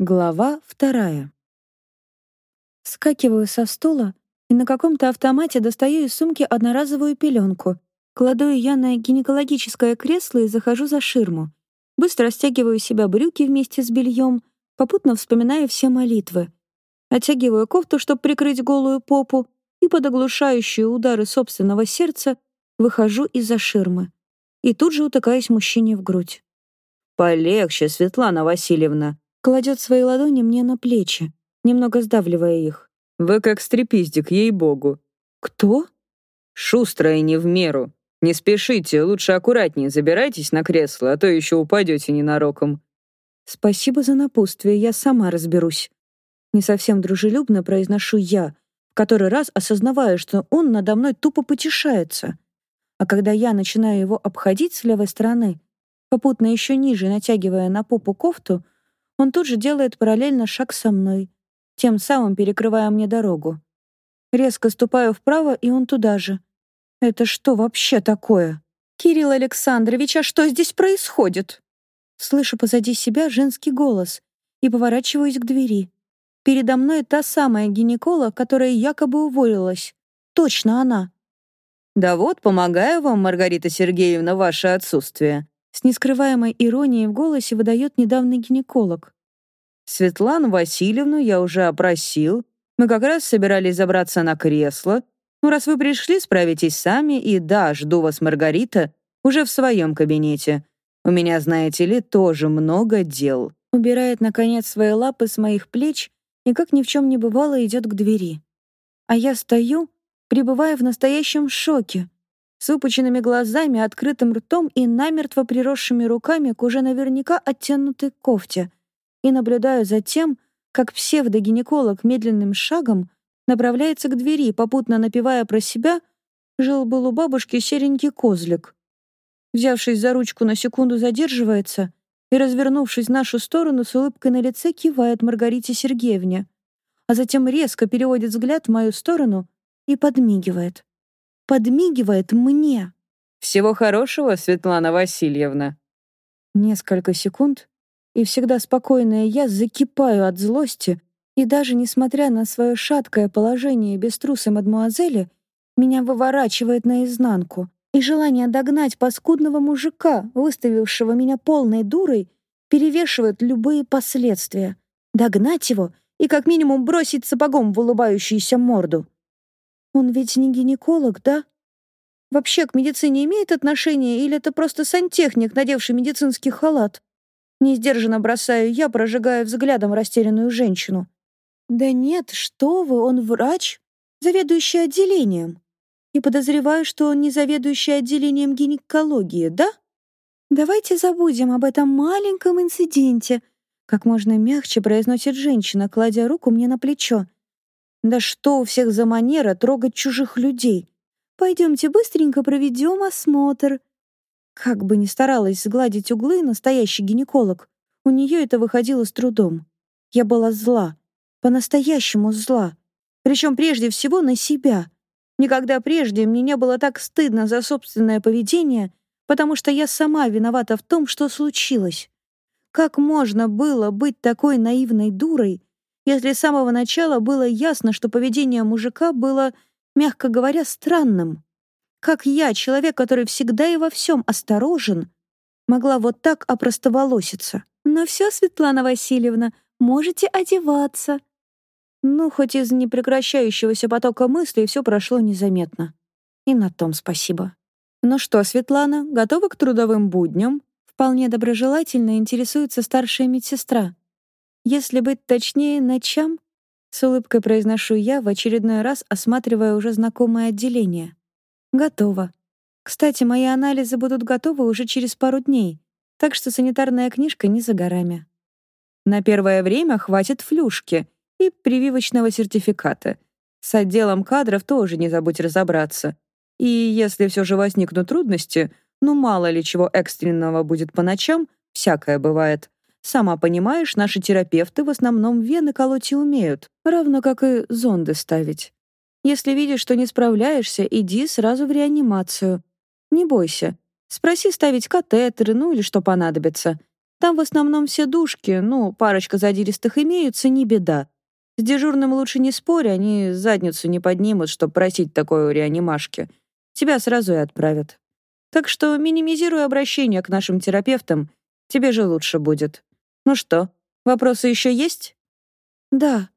Глава вторая. Скакиваю со стула и на каком-то автомате достаю из сумки одноразовую пеленку, кладу ее на гинекологическое кресло и захожу за ширму. Быстро стягиваю себя брюки вместе с бельем, попутно вспоминая все молитвы. Оттягиваю кофту, чтобы прикрыть голую попу, и под оглушающие удары собственного сердца выхожу из-за ширмы. И тут же утыкаюсь мужчине в грудь. «Полегче, Светлана Васильевна», Кладет свои ладони мне на плечи, немного сдавливая их. «Вы как стрепиздик, ей-богу». «Кто?» «Шустрая не в меру. Не спешите, лучше аккуратнее забирайтесь на кресло, а то еще упадете ненароком». «Спасибо за напутствие, я сама разберусь». Не совсем дружелюбно произношу я, в который раз осознавая, что он надо мной тупо потешается. А когда я начинаю его обходить с левой стороны, попутно еще ниже натягивая на попу кофту, он тут же делает параллельно шаг со мной, тем самым перекрывая мне дорогу. Резко ступаю вправо, и он туда же. Это что вообще такое? Кирилл Александрович, а что здесь происходит? Слышу позади себя женский голос и поворачиваюсь к двери. Передо мной та самая гинеколог, которая якобы уволилась. Точно она. «Да вот, помогаю вам, Маргарита Сергеевна, ваше отсутствие», с нескрываемой иронией в голосе выдает недавний гинеколог. «Светлану Васильевну я уже опросил. Мы как раз собирались забраться на кресло. Ну, раз вы пришли, справитесь сами, и да, жду вас, Маргарита, уже в своем кабинете. У меня, знаете ли, тоже много дел». Убирает, наконец, свои лапы с моих плеч и, как ни в чем не бывало, идет к двери. А я стою, пребывая в настоящем шоке с выпученными глазами, открытым ртом и намертво приросшими руками к уже наверняка оттянутой кофте, и наблюдаю за тем, как псевдогинеколог медленным шагом направляется к двери, попутно напевая про себя «Жил-был у бабушки серенький козлик». Взявшись за ручку, на секунду задерживается и, развернувшись в нашу сторону, с улыбкой на лице кивает Маргарите Сергеевне, а затем резко переводит взгляд в мою сторону и подмигивает подмигивает мне. «Всего хорошего, Светлана Васильевна». Несколько секунд, и всегда спокойная я закипаю от злости, и даже несмотря на свое шаткое положение без труса мадмуазели, меня выворачивает наизнанку, и желание догнать паскудного мужика, выставившего меня полной дурой, перевешивает любые последствия. Догнать его и как минимум бросить сапогом в улыбающуюся морду. Он ведь не гинеколог, да? Вообще к медицине имеет отношение или это просто сантехник, надевший медицинский халат? Несдержанно бросаю я, прожигая взглядом растерянную женщину. Да нет, что вы, он врач, заведующий отделением. И подозреваю, что он не заведующий отделением гинекологии, да? Давайте забудем об этом маленьком инциденте, как можно мягче произносит женщина, кладя руку мне на плечо. Да что у всех за манера трогать чужих людей? Пойдемте быстренько проведем осмотр. Как бы ни старалась сгладить углы настоящий гинеколог, у нее это выходило с трудом. Я была зла, по-настоящему зла. Причем прежде всего на себя. Никогда прежде мне не было так стыдно за собственное поведение, потому что я сама виновата в том, что случилось. Как можно было быть такой наивной дурой, если с самого начала было ясно, что поведение мужика было, мягко говоря, странным. Как я, человек, который всегда и во всем осторожен, могла вот так опростоволоситься? «Ну все, Светлана Васильевна, можете одеваться». Ну, хоть из непрекращающегося потока мыслей все прошло незаметно. И на том спасибо. «Ну что, Светлана, готова к трудовым будням?» Вполне доброжелательно интересуется старшая медсестра. Если быть точнее, ночам, с улыбкой произношу я, в очередной раз осматривая уже знакомое отделение. Готово. Кстати, мои анализы будут готовы уже через пару дней, так что санитарная книжка не за горами. На первое время хватит флюшки и прививочного сертификата. С отделом кадров тоже не забудь разобраться. И если все же возникнут трудности, ну мало ли чего экстренного будет по ночам, всякое бывает, Сама понимаешь, наши терапевты в основном вены колоть и умеют, равно как и зонды ставить. Если видишь, что не справляешься, иди сразу в реанимацию. Не бойся. Спроси ставить катетеры, ну или что понадобится. Там в основном все душки, ну, парочка задиристых имеются, не беда. С дежурным лучше не спорь, они задницу не поднимут, чтобы просить такое у реанимашки. Тебя сразу и отправят. Так что минимизируй обращение к нашим терапевтам, тебе же лучше будет. Ну что, вопросы еще есть? Да,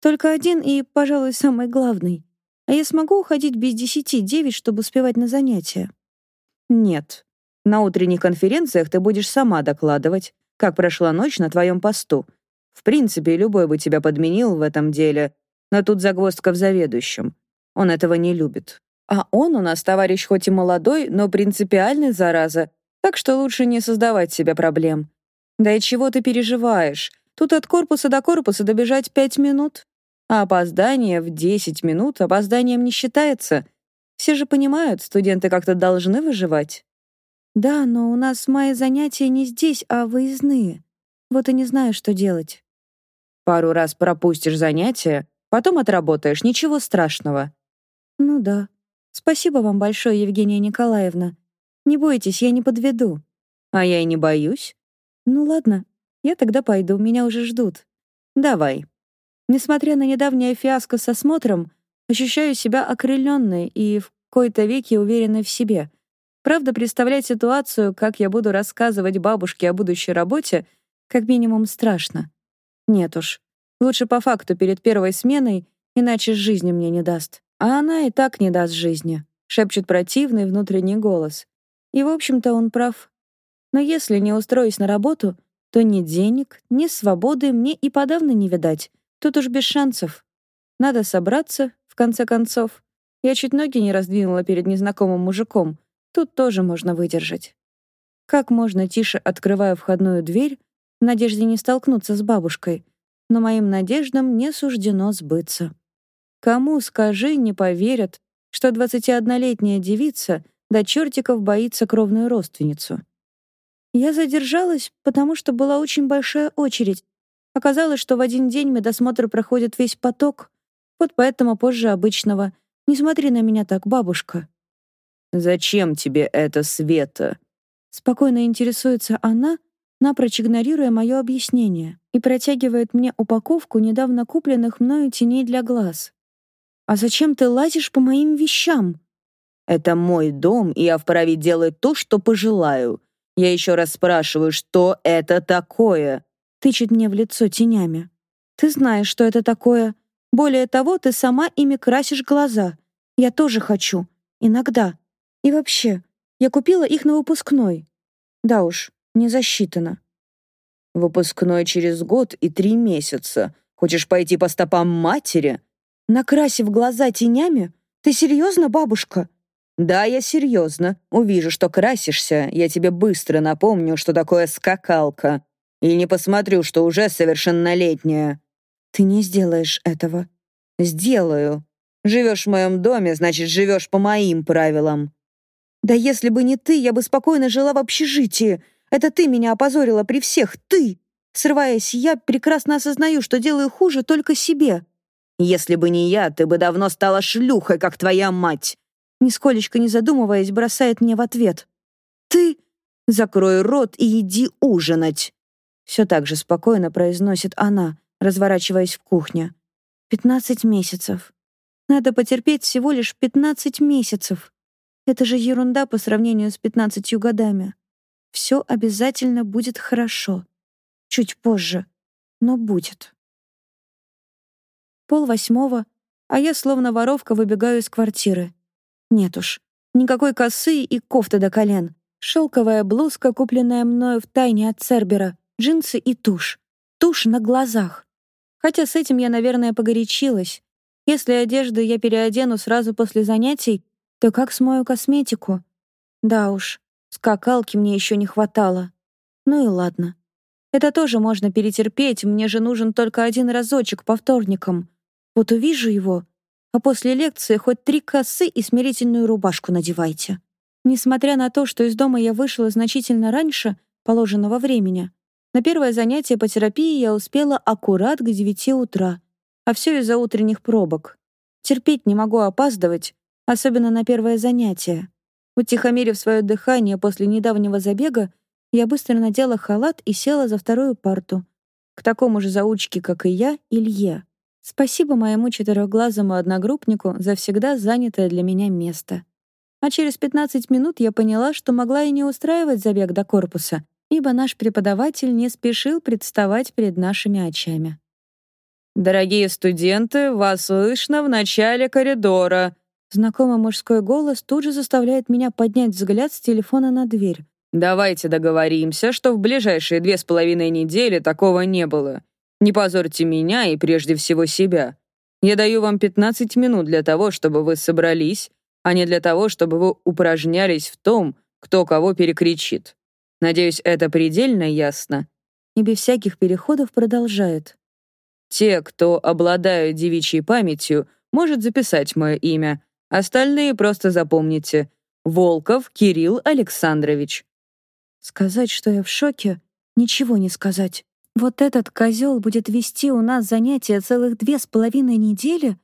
только один и, пожалуй, самый главный. А я смогу уходить без десяти девять, чтобы успевать на занятия? Нет. На утренних конференциях ты будешь сама докладывать, как прошла ночь на твоем посту. В принципе, любой бы тебя подменил в этом деле, но тут загвоздка в заведующем. Он этого не любит. А он у нас товарищ хоть и молодой, но принципиальный, зараза, так что лучше не создавать себе проблем. Да и чего ты переживаешь? Тут от корпуса до корпуса добежать пять минут. А опоздание в десять минут опозданием не считается. Все же понимают, студенты как-то должны выживать. Да, но у нас мои занятия не здесь, а выездные. Вот и не знаю, что делать. Пару раз пропустишь занятия, потом отработаешь, ничего страшного. Ну да. Спасибо вам большое, Евгения Николаевна. Не бойтесь, я не подведу. А я и не боюсь. Ну ладно, я тогда пойду, меня уже ждут. Давай. Несмотря на недавнее фиаско с осмотром, ощущаю себя окрыленной и в кои-то веки уверенной в себе. Правда, представлять ситуацию, как я буду рассказывать бабушке о будущей работе, как минимум страшно. Нет уж, лучше по факту перед первой сменой, иначе жизни мне не даст. А она и так не даст жизни, шепчет противный внутренний голос. И, в общем-то, он прав. Но если не устроюсь на работу, то ни денег, ни свободы мне и подавно не видать. Тут уж без шансов. Надо собраться, в конце концов. Я чуть ноги не раздвинула перед незнакомым мужиком. Тут тоже можно выдержать. Как можно тише открываю входную дверь, в надежде не столкнуться с бабушкой, но моим надеждам не суждено сбыться. Кому, скажи, не поверят, что 21-летняя девица до чертиков боится кровную родственницу. Я задержалась, потому что была очень большая очередь. Оказалось, что в один день медосмотр проходит весь поток, вот поэтому позже обычного. Не смотри на меня так, бабушка. «Зачем тебе это, Света?» Спокойно интересуется она, напрочь игнорируя мое объяснение, и протягивает мне упаковку недавно купленных мною теней для глаз. «А зачем ты лазишь по моим вещам?» «Это мой дом, и я вправе делать то, что пожелаю. Я еще раз спрашиваю, что это такое?» Тычет мне в лицо тенями. «Ты знаешь, что это такое. Более того, ты сама ими красишь глаза. Я тоже хочу. Иногда. И вообще, я купила их на выпускной. Да уж, не засчитано. Выпускной через год и три месяца. Хочешь пойти по стопам матери? Накрасив глаза тенями? Ты серьезно, бабушка? Да, я серьезно. Увижу, что красишься, я тебе быстро напомню, что такое скакалка. И не посмотрю, что уже совершеннолетняя. Ты не сделаешь этого. Сделаю. Живешь в моем доме, значит, живешь по моим правилам. Да если бы не ты, я бы спокойно жила в общежитии. Это ты меня опозорила при всех, ты! Срываясь, я прекрасно осознаю, что делаю хуже только себе. Если бы не я, ты бы давно стала шлюхой, как твоя мать. Нисколечко не задумываясь, бросает мне в ответ. Ты... Закрой рот и иди ужинать. Все так же спокойно произносит она, разворачиваясь в кухне. Пятнадцать месяцев. Надо потерпеть всего лишь пятнадцать месяцев. Это же ерунда по сравнению с пятнадцатью годами. Все обязательно будет хорошо. Чуть позже, но будет. Пол восьмого, а я словно воровка выбегаю из квартиры. Нет уж, никакой косы и кофты до колен. Шелковая блузка, купленная мною в тайне от Цербера, джинсы и тушь. Тушь на глазах. Хотя с этим я, наверное, погорячилась. Если одежду я переодену сразу после занятий, то как смою косметику? Да уж, скакалки мне еще не хватало. Ну и ладно. Это тоже можно перетерпеть, мне же нужен только один разочек по вторникам. Вот увижу его, а после лекции хоть три косы и смирительную рубашку надевайте. Несмотря на то, что из дома я вышла значительно раньше положенного времени, на первое занятие по терапии я успела аккурат к девяти утра, а все из-за утренних пробок. Терпеть не могу опаздывать, особенно на первое занятие. Утихомирив свое дыхание после недавнего забега, Я быстро надела халат и села за вторую парту. К такому же заучке, как и я, Илье. Спасибо моему четырехглазому одногруппнику за всегда занятое для меня место. А через 15 минут я поняла, что могла и не устраивать забег до корпуса, ибо наш преподаватель не спешил представать перед нашими очами. «Дорогие студенты, вас слышно в начале коридора!» Знакомый мужской голос тут же заставляет меня поднять взгляд с телефона на дверь. «Давайте договоримся, что в ближайшие две с половиной недели такого не было. Не позорьте меня и прежде всего себя. Я даю вам 15 минут для того, чтобы вы собрались, а не для того, чтобы вы упражнялись в том, кто кого перекричит. Надеюсь, это предельно ясно. И без всяких переходов продолжает. Те, кто обладают девичьей памятью, может записать мое имя. Остальные просто запомните. Волков Кирилл Александрович. Сказать, что я в шоке, ничего не сказать. Вот этот козел будет вести у нас занятия целых две с половиной недели?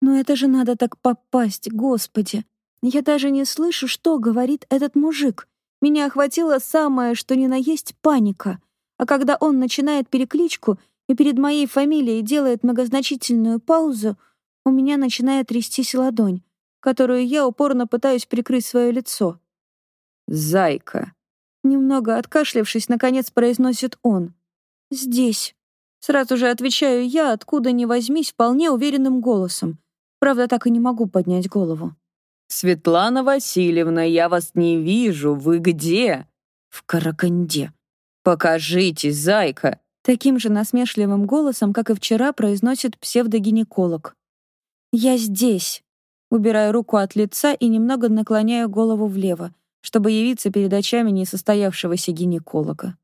Но это же надо так попасть, господи. Я даже не слышу, что говорит этот мужик. Меня охватила самое, что ни на есть, паника. А когда он начинает перекличку и перед моей фамилией делает многозначительную паузу, у меня начинает трястись ладонь, которую я упорно пытаюсь прикрыть свое лицо. «Зайка», Немного откашлявшись, наконец произносит он. «Здесь». Сразу же отвечаю я, откуда ни возьмись, вполне уверенным голосом. Правда, так и не могу поднять голову. «Светлана Васильевна, я вас не вижу. Вы где?» «В Караканде». «Покажитесь, зайка!» Таким же насмешливым голосом, как и вчера, произносит псевдогинеколог. «Я здесь». Убираю руку от лица и немного наклоняю голову влево, чтобы явиться перед очами несостоявшегося гинеколога.